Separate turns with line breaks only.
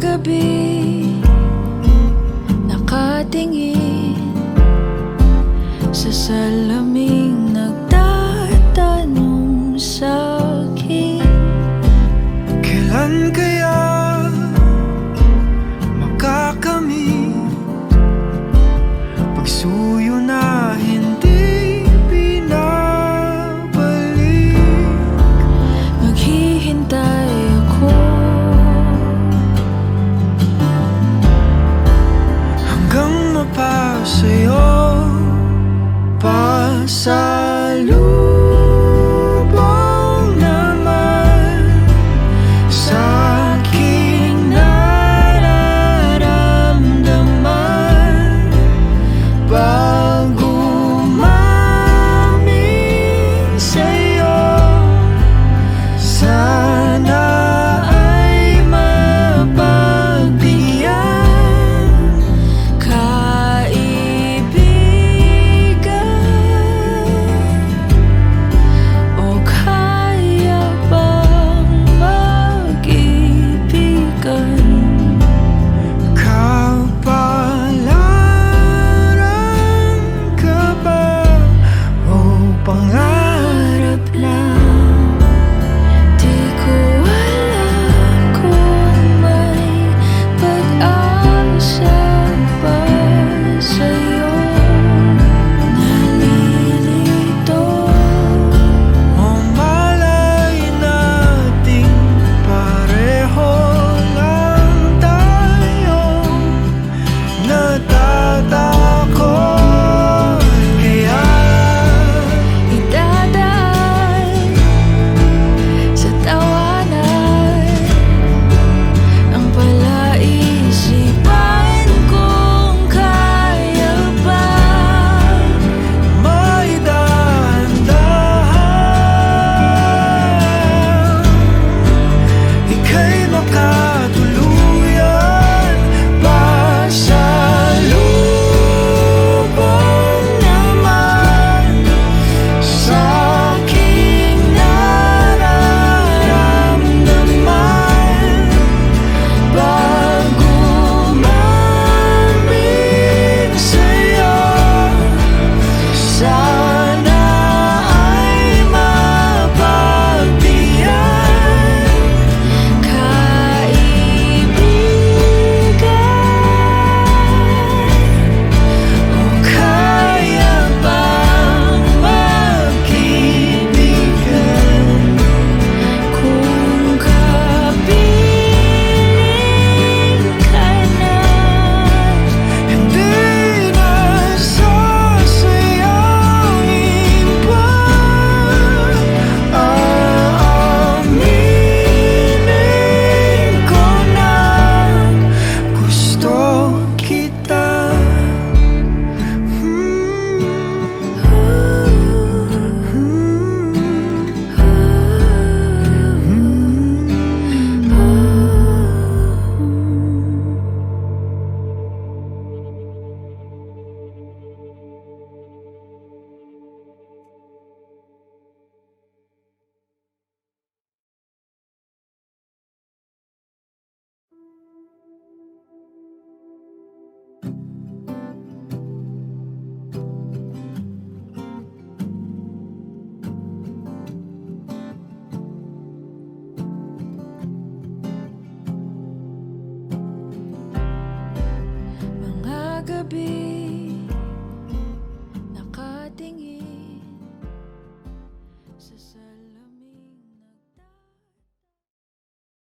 gabi Nakatingin Sa salaming nagtatanong inside be